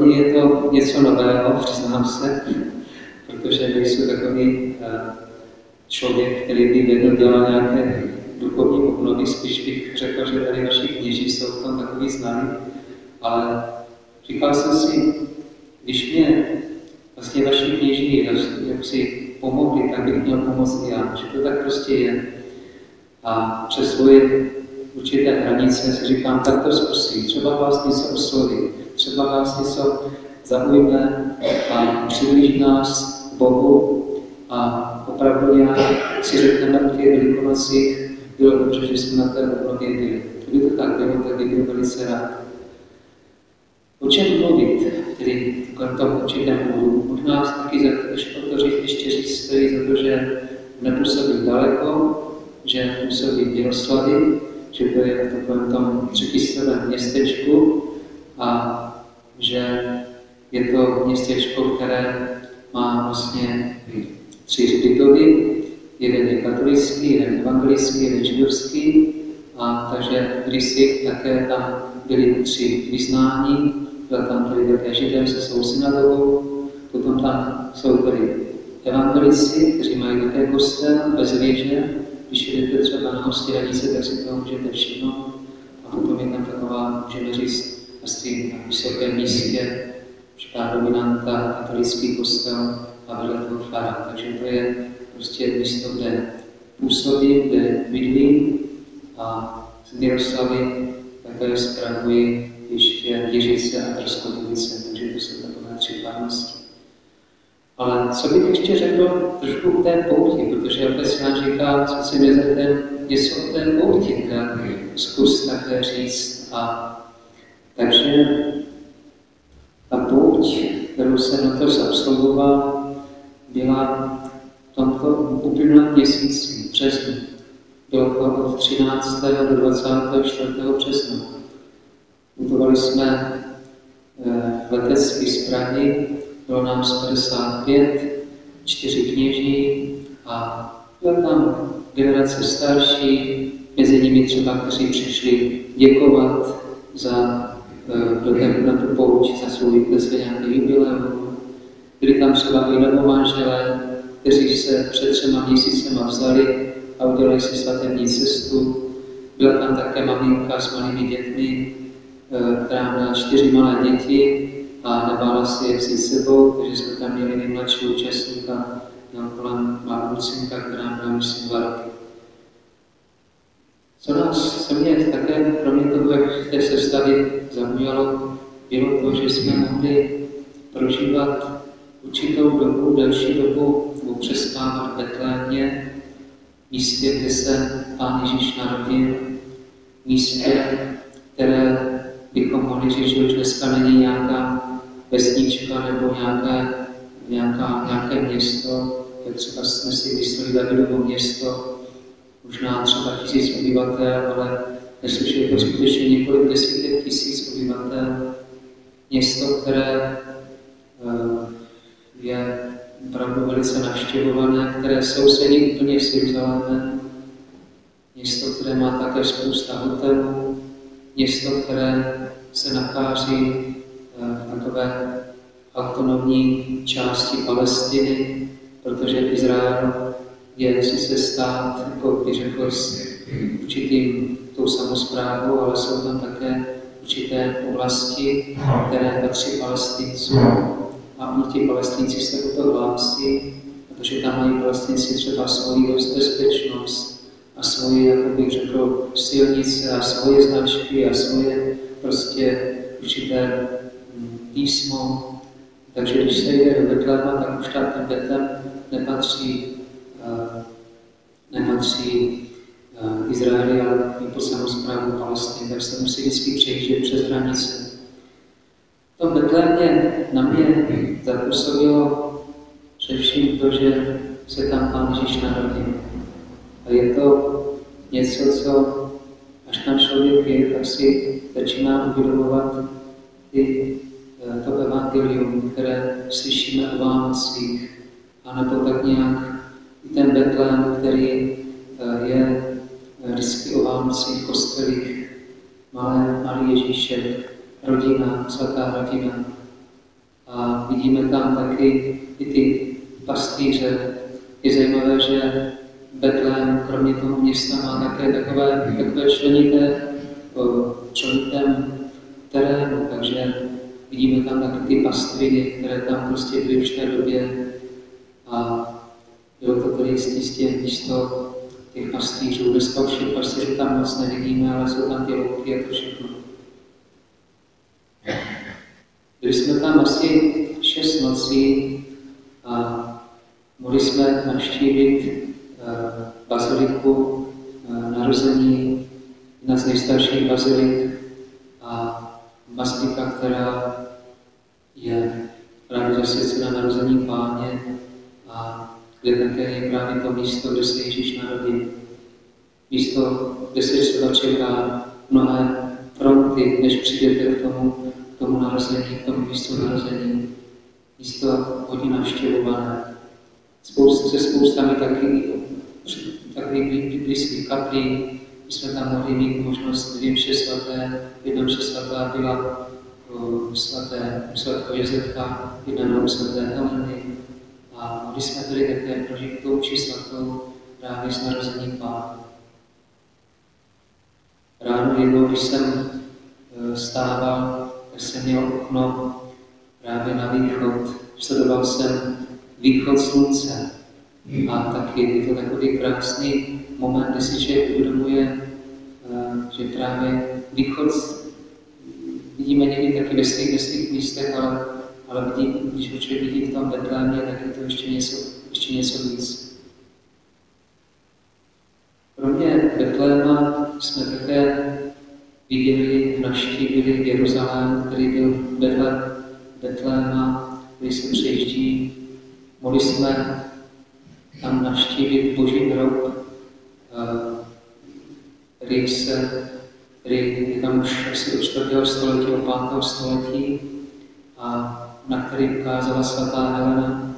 mě je to něco nového, přiznám se, protože nejsou takový uh, člověk, který by věděl dělal nějaké duchovní obnovy, spíš bych řekl, že tady vaši kněží jsou v tom takový známí, ale říkal jsem si, když mě vlastně vaši kněží jak si pomohli, tak bych měl pomoct i já, že to tak prostě je. A přes svoje určité hranice si říkám, tak to zkusím. Třeba vás něco osloví, třeba vás něco zaujme a přiblíží nás k Bohu a opravdu nějak si řekneme o těch velikonocích, bylo dobře, že jsme na té obnově byli. Kdyby to tak bylo, tak bych byl velice rád. O čem mluvit, tedy v tom určitém úvodu? Možná taky za to říct, ještě říct stojí za to, že nepůsobí daleko, že působí v Jaroslavě, že je v takovém tom třetistovém městečku a že je to městečko, které má vlastně tři hřbitovy, jeden je katolický, jeden evangelický, jeden židovský, a takže kdysi také tam byly tři vyznání, byla tam tedy také židem se svou synagogou, potom tam jsou tedy evangelici, kteří mají také kostel bez věže, když jdete třeba na hostiranice, tak si to můžete všimnout. A potom je tam taková, můžeme říct, na vysokém místě, určitá dominanta, katolický kostel a vedle toho fara. Takže to je prostě místo, kde působím, kde bydlím a z Miroslavy také spravuji ještě Jiřice a Trskovice, takže to jsou takové tři farnosti. Ale co bych ještě řekl trošku o té pouti, protože Efesián říká, co si vezete, něco o té pouti, tak zkus také říct. A takže ta pouť, kterou jsem na to absolvoval, byla v tomto uplynulém měsíci, březnu. Bylo od 13. do 24. března. Putovali jsme eh, letecky z Prahy bylo nám 55, čtyři kněží a byla tam generace starší, mezi nimi třeba, kteří přišli děkovat za uh, na tu pouč, za svůj za nějaký jubileum. Byli tam třeba i novomanželé, kteří se před třema měsícema vzali a udělali si svatební cestu. Byla tam také maminka s malými dětmi, eh, která měla čtyři malé děti a nebála si je vzít sebou, takže jsme tam měli nejmladší účastníka, měl kolem má Lucinka, která měla myslím dva roky. Co nás, co mě také, kromě toho, jak v té sestavě zaujalo, bylo to, že jsme mohli prožívat určitou dobu, delší dobu, přespávat v Betlémě, místě, kde se Pán Ježíš narodil, místě, které bychom mohli říct, že už dneska není nějaká vesnička nebo nějaké, nějaká, nějaké město, jak třeba jsme si mysleli Davidovo město, možná třeba tisíc obyvatel, ale je to skutečně několik desítek tisíc obyvatel. Město, které uh, je opravdu velice navštěvované, které sousedí úplně s Jeruzalémem. Město, které má také spousta hotelů, město, které se nachází v takové autonomní části Palestiny, protože Izrael je sice stát, jako by řekl, s určitým tou samozprávou, ale jsou tam také určité oblasti, které patří palestincům a oni ti palestinci se o to hlásí, protože tam mají palestinci třeba svoji bezpečnost a svoji, jako bych řekl, silnice a svoje značky a svoje prostě určité písmo, takže když se jde do Betlema, tak už tam ten Betlem nepatří, nepatří uh, Izraeli, ale po samozprávu Palestiny, tak se musí vždycky přejíždět přes hranice. V tom Betlémě na mě zapůsobilo především to, že se tam Pán Ježíš narodil. A je to něco, co až tam člověk je, tak si začíná uvědomovat ty Eh, to evangelium, které slyšíme o Vánocích, anebo tak nějak i ten Betlém, který eh, je eh, vždycky o Vánocích kostelích, malé, malý Ježíšek, rodina, svatá rodina. A vidíme tam taky i ty pastýře. Je zajímavé, že Betlém, kromě toho města, má také takové, takové členité, členitém terénu, takže vidíme tam taky ty pastviny, které tam prostě byly v té době. A bylo to tedy jistě místo těch pastýřů. Dneska už těch pastýřů tam moc nevidíme, ale jsou tam ty louky a to všechno. Byli jsme tam asi šest nocí a mohli jsme navštívit uh, baziliku uh, narození jedna z nejstarších bazilik a bazilika, která je právě zasvěcena narození páně a kde také je právě to místo, kde se Ježíš narodil. Místo, kde se třeba čeká mnohé fronty, než přijdete k tomu, k tomu narození, k tomu místu narození. Místo hodně navštěvované. Spousta, se spoustami taky, takových blízkých kaplí. My jsme tam mohli mít možnost dvě vše svaté. Jedna vše svatá byla svaté, svatého Josefa, jedna svaté Heleny, a mohli jsme tedy také prožít tou či svatou právě s narozením Pána. Ráno jednou, když jsem e, stával, tak jsem měl okno právě na východ. Sledoval jsem východ slunce. A taky je to takový krásný moment, kdy si člověk uvědomuje, e, že právě východ vidíme někdy taky ve svých, ve svých místech, ale ale vidí, když ho člověk vidí v tom Betlémě, tak je to ještě něco, ještě něco víc. Kromě Betléma jsme také viděli, navštívili Jeruzalém, který byl vedle Betléma, který se přejiždí. Mohli jsme tam navštívit Boží hrob, eh, který se, který je tam už asi od 4. století, od 5. století a na který ukázala svatá Helena.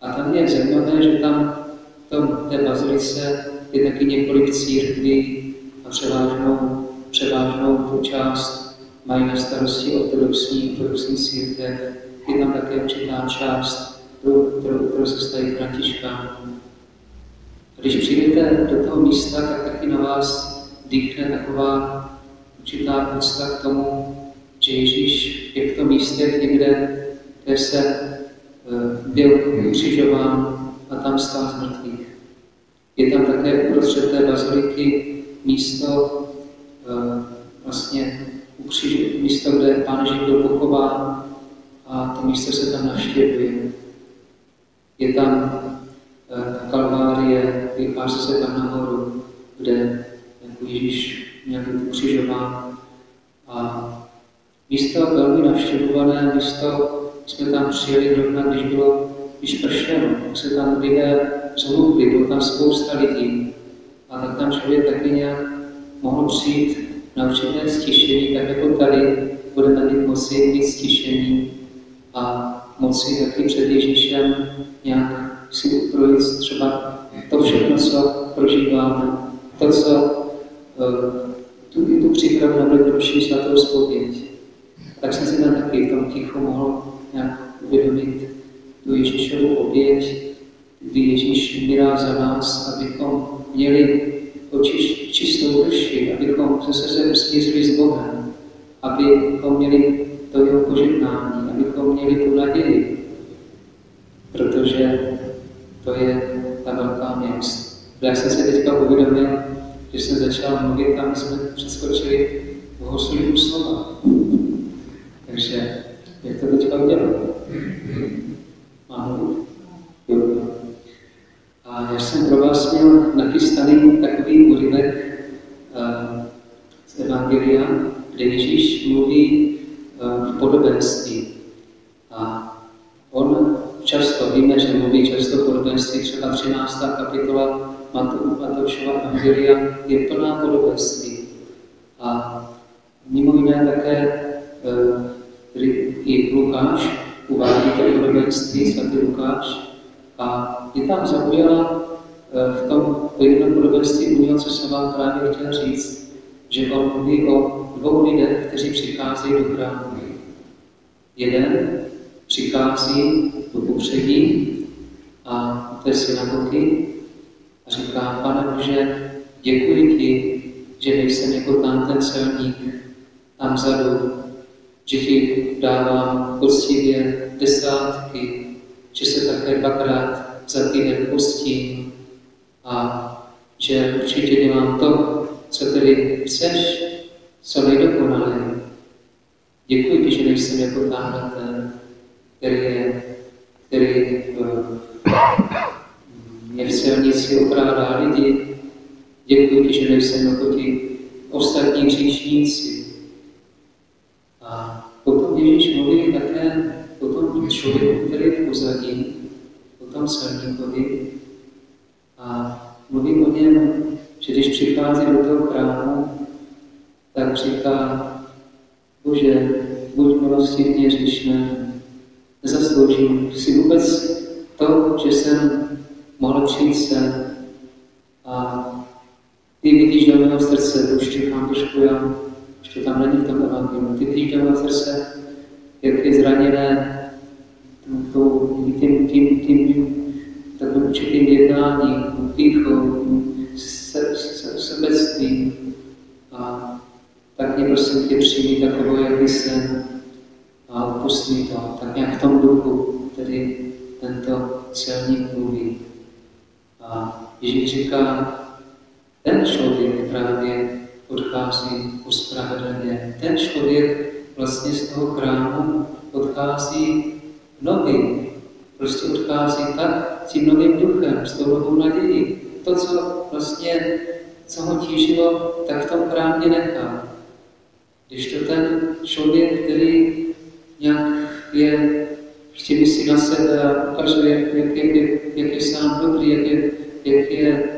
A tam je zajímavé, že tam v tom, té bazilice je taky několik církví a převážnou, převážnou tu část mají na starosti ortodoxní, ortodoxní církev. Je tam také určitá část, kterou, kterou se staví Františkánů. Když přijdete do toho místa, tak taky na vás dýchne taková určitá úcta k tomu, že Ježíš je v tom místě někde, kde se eh, byl ukřižován a tam stál z mrtvých. Je tam také uprostřed té baziliky místo, eh, vlastně ukřiž, místo, kde Pán Ježíš byl pochován a to místo se tam navštěvuje. Je tam eh, ta kalvárie, vychází se tam nahoru, kde jako Ježíš měl být ukřižován Místo velmi navštěvované, místo, jsme tam přijeli zrovna, když bylo, když pršelo, tak se tam lidé zhlupli, bylo tam spousta lidí. A tak tam člověk taky nějak mohl přijít na určité stišení, tak jako tady budeme mít moci mít stišení a moci taky před Ježíšem nějak si ukrojit třeba to všechno, co prožíváme, to, co uh, tu, tu přípravu na velikonoční svatou spověď tak jsem si tam taky v tom tichu mohl nějak uvědomit tu Ježíšovu oběť, kdy Ježíš umírá za nás, abychom měli oči čistou duši, abychom se se smířili s Bohem, abychom měli to jeho požehnání, abychom měli tu naději, protože to je ta velká měst. Já jsem si teďka uvědomil, že jsem začal mluvit, tam jsme přeskočili bohoslužbu slova. Jak to teďka udělat? Ano. A já jsem pro vás měl nachystaný takový úryvek uh, z Evangelia, kde Ježíš mluví uh, v podobenství. A on často, víme, že mluví často v podobenství, třeba 13. kapitola Matoušova Evangelia je plná podobenství. A mimo jiné také Lukáš uvádí to podobenství, svatý Lukáš, a je tam zaujala eh, v tom jednom podobenství uměl, co jsem vám právě chtěl říct, že on mluví o dvou lidech, kteří přicházejí do chrámu. Jeden přichází do popředí a té synagogy a říká, pane Bože, děkuji ti, že nejsem jako tam ten celník tam vzadu, že ti dávám poctivě desátky, že se také dvakrát za týden postím a že určitě dělám to, co tedy chceš, co nejdokonalé. Děkuji ti, že nejsem jako ten, který je, který mě v silnici okrádá lidi. Děkuji ti, že nejsem jako ti ostatní říšníci. Člověku, který je pozadí, o tom silníkovi. A mluví o něm, že když přichází do toho chrámu, tak říká, Bože, buď milostivně řešné, nezasloužím si vůbec to, že jsem mohl přijít sem a ty vidíš do mého srdce, to už čekám trošku já, ještě tam není v tom evangeliu, ty vidíš do mého srdce, jak je zraněné tím, tím, tím, tím takovým určitým jednáním, pýchou, se, se, sebectvím. A tak mě prosím tě přijmi takovou, jaký jsem a opustí to. Tak nějak v tom duchu, který tento celník mluví. A Ježíš říká, ten člověk právě odchází uspravedlně. Ten člověk vlastně z toho chrámu odchází nový. Prostě odchází tak tím novým duchem, s tou novou nadějí. To, co vlastně, co ho tížilo, tak v tom nechá. Když to ten člověk, který nějak je, prostě myslí na sebe a ukazuje, jak, jak, jak, jak je sám dobrý, jak je, jak je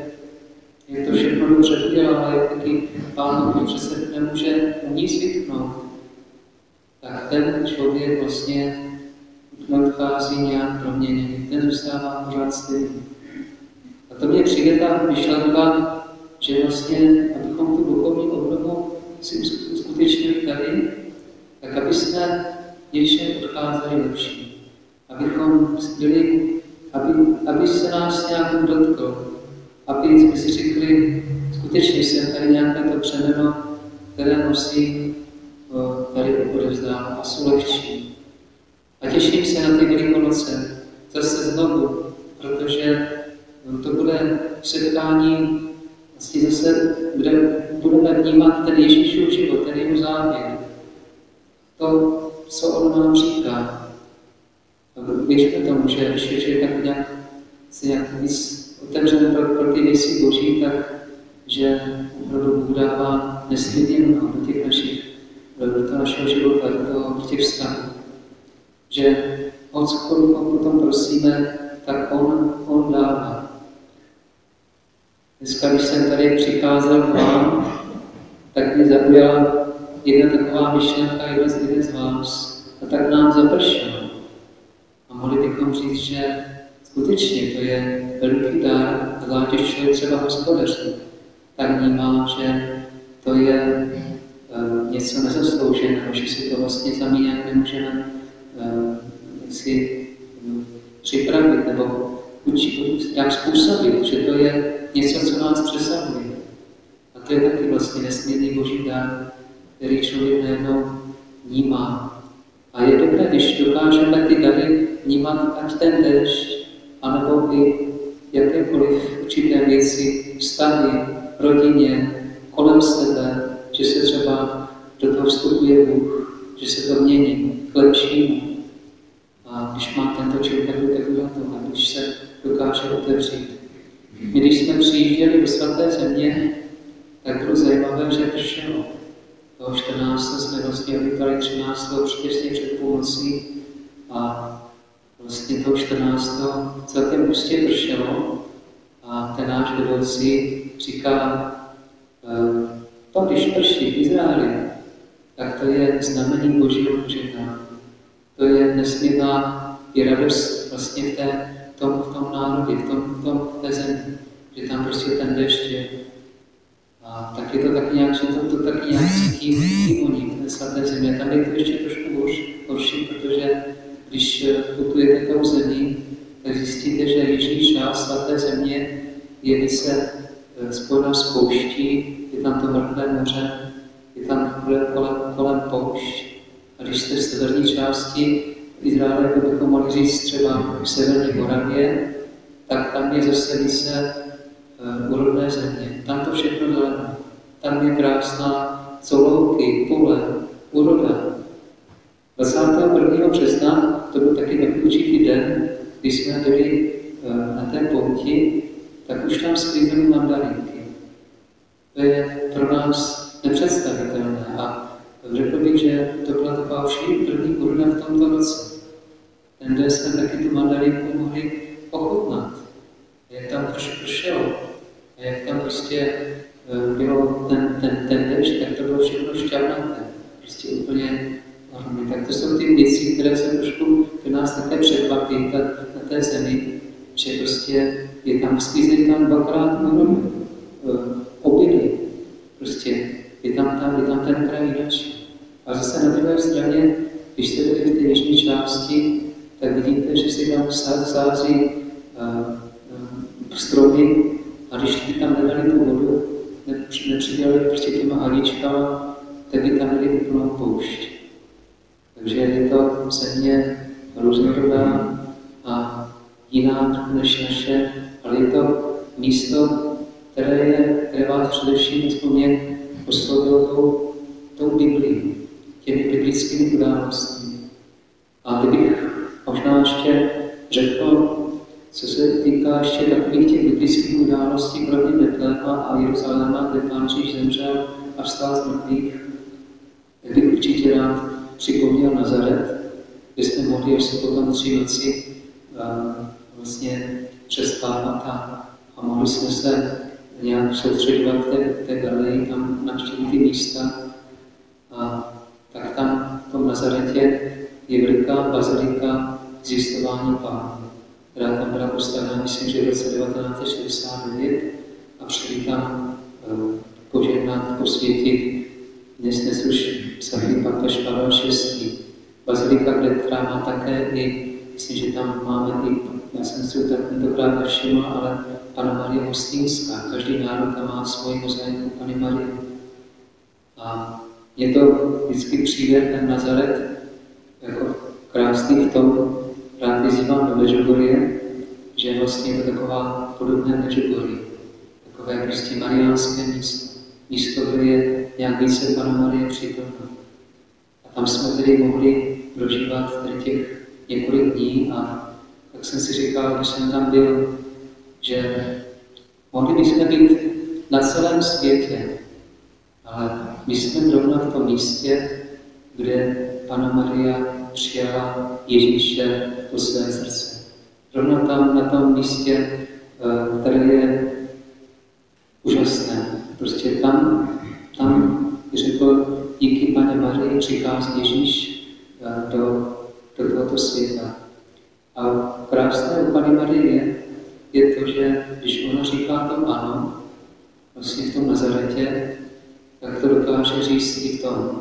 jak to všechno dobře udělal, ale jaký pán přece nemůže nic vytknout, tak ten člověk vlastně odchází nějak proměněný, ten zůstává pořád stejný. A to mě přijde ta myšlenka, že vlastně, abychom tu duchovní obnovu si uskutečnili tady, tak aby jsme něčem odcházeli lepší. Abychom byli, aby, aby se nás nějak dotkl, aby jsme si řekli, skutečně jsem tady nějaké to přemeno, které nosím, tady odevzdám a jsou lepší. A těším se na ty Velikonoce, zase znovu, protože to bude setkání, vlastně zase bude, budeme vnímat ten Ježíšův život, ten jeho závěr. To, co on nám říká. Věřme tomu, že když je tak nějak, se nějak víc otevřen pro, pro ty věci Boží, tak že opravdu Bůh dává nesmírně mnoho do těch našich, do toho našeho života, do těch vztahů. Že o cokoliv potom prosíme, tak On, on dává. Dneska, když jsem tady přicházel k vám, tak mě zaujala jedna taková myšlenka, jeden z, jeden z vás. A tak nám zapršel. A mohli bychom říct, že skutečně to je veliký dar, zvlášť když člověk třeba hospodaří, tak vnímá, že to je uh, něco nezaslouženého, že si to vlastně sami nějak nemůžeme si um, připravit nebo učit, jak způsobit, že to je něco, co nás přesahuje. A to je taky vlastně nesmírný boží dar, který člověk najednou vnímá. A je dobré, když dokážeme ty dary vnímat, ať ten dešť, anebo i jakékoliv určité věci, vztahy, rodině, kolem sebe, že se třeba do toho vstupuje Bůh, že se to mění k lepšímu. A když má tento člověk takovou toho, a když se dokáže otevřít. My, když jsme přijížděli do svaté země, tak bylo zajímavé, že pršelo. Toho 14. jsme vlastně odjítali 13. přesně před půlnocí a vlastně toho 14. celkem prostě pršelo a ten náš vedoucí říká, to když prší v Izraeli, tak to je znamení Božího požehnání. To je nesmírná i radost vlastně v, té, v, tom, v tom národě, v, tom, v, tom, v té zemi, že tam prostě ten dešť je. A tak je to tak nějak, že to, to tak nějak cítí i oni v té svaté země. Tam je to ještě trošku horší, horší protože když eh, putujete tou zemí, tak zjistíte, že jižní část svaté země je se eh, spojená s pouští, je tam to mrtvé moře, je tam kolem, kolem poušť, když jste v severní části Izraele, jako bychom mohli říct třeba v severní Moravě, tak tam je zase více uh, úrodné země. Tam to všechno zelené. Tam je krásná colouky, pole, úroda. 21. března, to byl taky takový určitý den, když jsme byli uh, na té pouti, tak už tam sklízely mandarinky. To je pro nás nepředstavitelné a řekl bych, že to byla taková už první úroda v tomto roce. Ten den jsme taky tu mandarinku mohli ochutnat. Jak tam pršelo, a jak tam prostě eh, bylo ten, ten, ten dešť, tak to bylo všechno šťavnaté. Prostě úplně ohromný. Tak to jsou ty věci, které se trošku pro nás také překvapí na té zemi, že prostě je tam sklízený tam dvakrát úrodu, eh, obilí. Prostě je tam, je tam ten kraj jinak. A zase na druhé straně, když jste byli v té jižní části, tak vidíte, že si tam sází uh, uh, stromy a když by tam nedali tu vodu, nepřidali prostě těma haličkama, tak by tam měli úplnou poušť. Takže je to země různorodá a jiná než naše, ale je to místo, které, je, které vás především aspoň oslovilo tou, tou Biblii, těmi biblickými událostmi. A kdybych možná ještě řekl, co se týká ještě takových těch biblických událostí, kromě Betléma a Jeruzaléma, kde Pán Ježíš zemřel a vstal z mrtvých, tak bych určitě rád připomněl Nazaret, kde jsme mohli až se potom tři noci uh, vlastně přespávat a, a mohli jsme se nějak soustředovat té, té galerii, tam navštívit ty místa. A tak tam v tom Nazaretě je veliká bazilika zjistování pána, která tam byla postavena, myslím, že v roce 1969 a přijde tam uh, požehnat, posvětit, dnes, dnes už svatý papež Pavel VI. Bazilika, která má také i, myslím, že tam máme i já jsem si to tentokrát nevšiml, ale Pana Marie Hostýnská. Každý národ tam má svoji mozaiku Pany Marie. A mně to vždycky přijde ten Nazaret jako krásný v tom, rád vyzývám do Medjugorje, že vlastně je to taková podobné Medjugorje. Takové prostě mariánské místo. Místo, kde je nějak více Pana Marie přítomná. A tam jsme tedy mohli prožívat tady těch několik dní a tak jsem si říkal, když jsem tam byl, že mohli bychom být na celém světě, ale my jsme zrovna v tom místě, kde Pana Maria přijala Ježíše do své srdce. Zrovna tam, na tom místě, eh, které je úžasné. Prostě tam, tam řekl, díky Pane Marii přichází Ježíš eh, do, do tohoto světa. A krásné u Pany Marie je to, že když ona říká to ano, vlastně v tom Nazaretě, tak to dokáže říct i v tom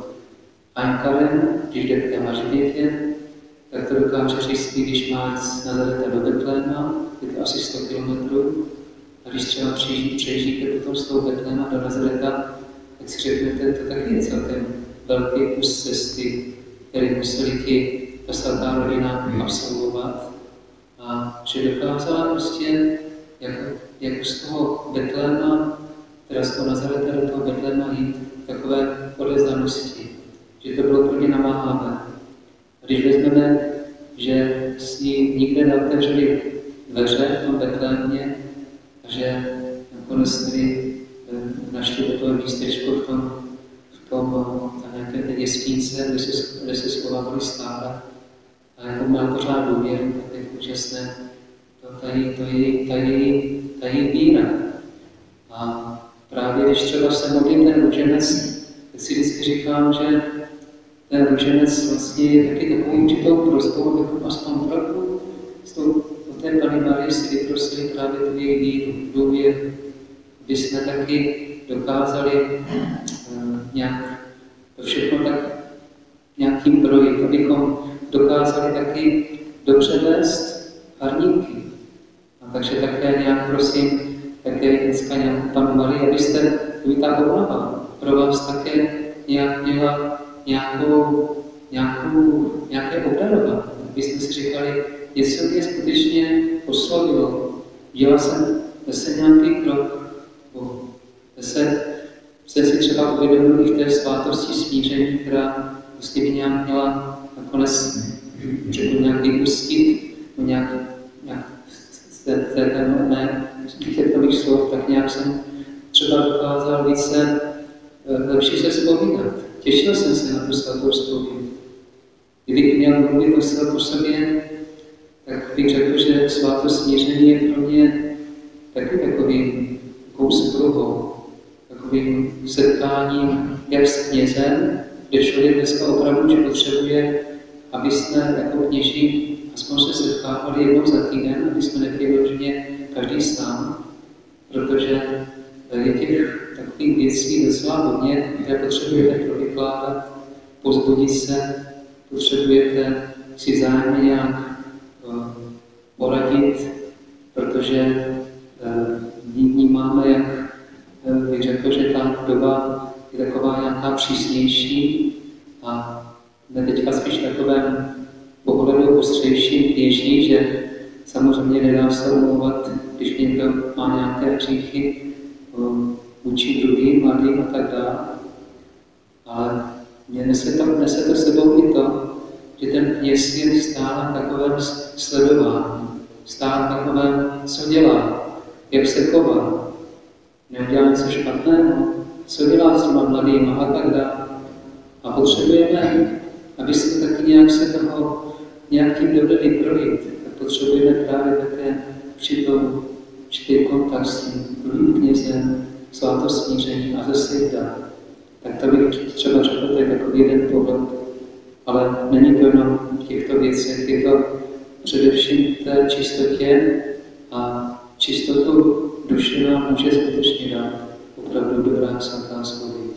Ankarem, když jde k té Mařbětě, tak to dokáže říct i když má z Nazareta do Betléma, je to asi 100 kilometrů, a když třeba přejíždíte potom z toho Betléma do Nazareta, tak si řeknete, to taky je celkem velký kus cesty, který museli ti ta svatá rodina absolvovat. A že dokázala prostě jako, jako z toho Betléma, teda z toho Nazareta do toho Betléma jít takové odezdanosti, že to bylo pro ně namáhavé. Když vezmeme, že s ní nikde neotevřeli dveře v tom Betlémě a že nakonec měli eh, našli takové místečko v tom, v tom na nějaké té jespínce, kde se, kde se schovávali stáda, a jako má pořád důvěru, tak je úžasné, to, ta, její, to její, ta, její, ta její víra. A právě když třeba se modlím ten růženec, tak si vždycky říkám, že ten růženec vlastně je taky takovou určitou prostou, abychom aspoň trochu z tou, od té Pany Marie si vyprosili právě tu její víru, důvěru, aby jsme taky dokázali uh, nějak to všechno tak nějakým projekt, abychom dokázali taky dobře vést harníky. A takže také nějak prosím, také dneska nějak panovali, abyste, aby ta obnova pro vás také nějak měla nějakou, nějakou, nějaké obdarovat. Abyste si říkali, jestli mě skutečně oslovilo, dělal jsem zase nějaký krok, zase jsem si třeba uvědomil i v té svátosti smíření, která prostě by nějak měla nakonec řeknu nějak vypustit, nějak, nějak z té, té mé těch slov, tak nějak jsem třeba dokázal více eh, lepší se vzpomínat. Těšil jsem se na tu svatou vzpomínku. Kdybych měl mluvit o sobě, tak bych řekl, že svátost smíření je pro mě taky takovým kousek takovým setkáním jak s knězem, kde člověk dneska opravdu že potřebuje, aby jsme jako kněží aspoň se setkávali jednou za týden, aby jsme nebyli vyloženě každý sám, protože je těch takových věcí docela hodně, které potřebujete provykládat, pozbudit se, potřebujete si zájemně nějak uh, poradit, protože uh, vnímáme, jak uh, bych řekl, že ta doba je taková nějaká přísnější a jsme teďka spíš takovém pohledu ostřejším běží, že samozřejmě nedá se omlouvat, když někdo má nějaké hříchy vůči druhým, mladým a tak dále. Ale mě nese to, nese to sebou i to, že ten kněz je stále takovém sledování, stále takovém, co dělá, jak se chová, neudělá něco špatného, co dělá s těma mladýma a tak dále. A potřebujeme, aby jsme taky nějak se toho nějakým dovedli projít, tak potřebujeme právě také přitom určitý kontakt s tím druhým knězem, svátost smíření a zase dál. Tak to bych třeba řekl, to je takový jeden pohled. Ale není to jenom v těchto věcech, je to především v té čistotě a čistotu duše nám může skutečně dát opravdu dobrá svatá spověď.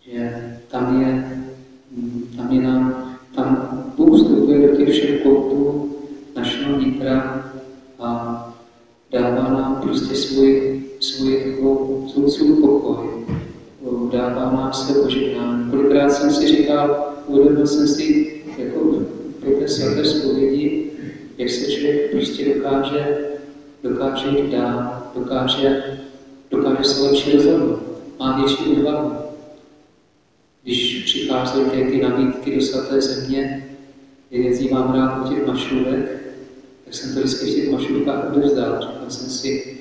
Že tam je, tam je nám, tam Bůh vstupuje do těch všech koutů našeho vnitra a dává nám prostě svůj, svůj, svůj, svůj pokoj, dává nám své požehnání. Kolikrát jsem si říkal, uvědomil jsem si, jako pro té svaté zpovědi, jak se člověk prostě dokáže, dokáže jít dál, dokáže, lepší rozhodnout, má větší odvahu. Když přicházejí ty nabídky do svaté země, jezdím rád u těch mašůvek, tak jsem to vždycky v těch mašurkách odevzdal. Říkal jsem si,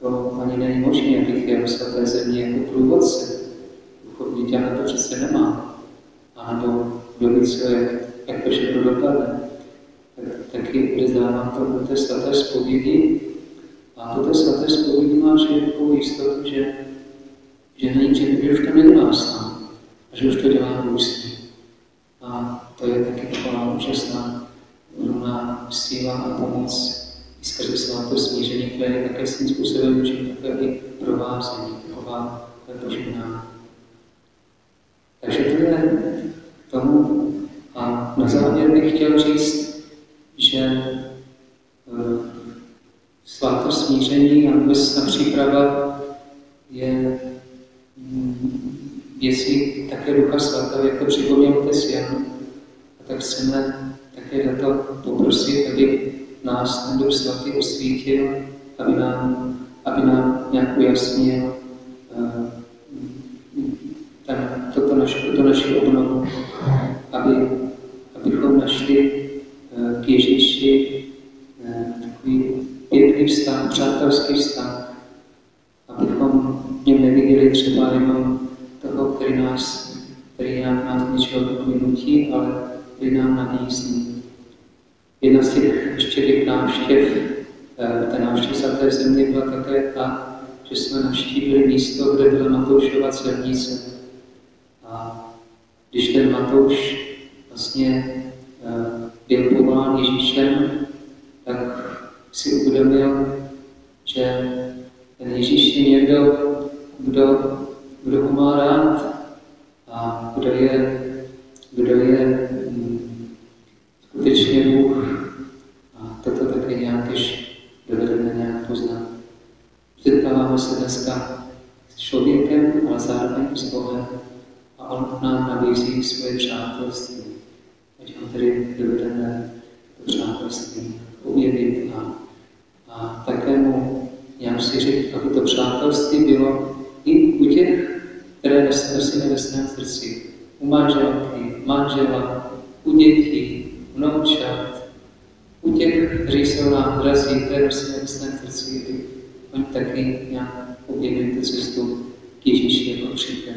to ani není možné, abych jel svaté země jako průvodce. Duchovní děla to přece nemá. A nebo kdo ví, co je, jak to všechno dopadne. Tak, taky odevzdávám to do té svaté zpovědi. A té svaté zpovědi máš takovou jistotu, že, že není, že, že už to nedělá sám. A že už to dělá Bůh A to je taky taková úžasná ona síla a pomoc i skrze sváto smíření, které je také svým způsobem učím také i provázení, taková požehnání. Takže to je tomu. A na závěr bych chtěl říct, že uh, sváto smíření a vůbec ta příprava je mm, věcí také Ducha Svatého, jako připomněl otec. A tak chceme také za to poprosit, aby nás ten Duch Svatý osvítil, aby nám, aby nám nějak ujasnil uh, ten, toto naši, toto naši obnovu, aby, abychom našli uh, k Ježíši uh, takový pěkný vztah, přátelský vztah, abychom něm neviděli třeba jenom toho, který nás, který nám nás něčeho nutí, který nám nabízí. Jedna z těch ještě těch návštěv, eh, té návštěv svaté země byla také ta, že jsme navštívili místo, kde byla Matoušova celnice. A když ten Matouš vlastně eh, byl povolán Ježíšem, tak si uvědomil, že ten Ježíš je někdo, kdo, kdo ho má rád a kdo je, kdo je skutečně Bůh, a toto také nějak tež dovedeme nějak poznat. dneska s člověkem, ale zároveň s Bohem. A on nám nabízí svoje přátelství. Ať ho tedy dovedeme to přátelství objevit a, a také mu já si říct, aby to přátelství bylo i u těch, které nosíme ve svém srdci. U manželky, manžela, u dětí, vnoučat, u těch, kteří jsou nám drazí, které nosíme ve svém srdci, oni taky nějak objeví tu cestu k Ježíši jako přítel.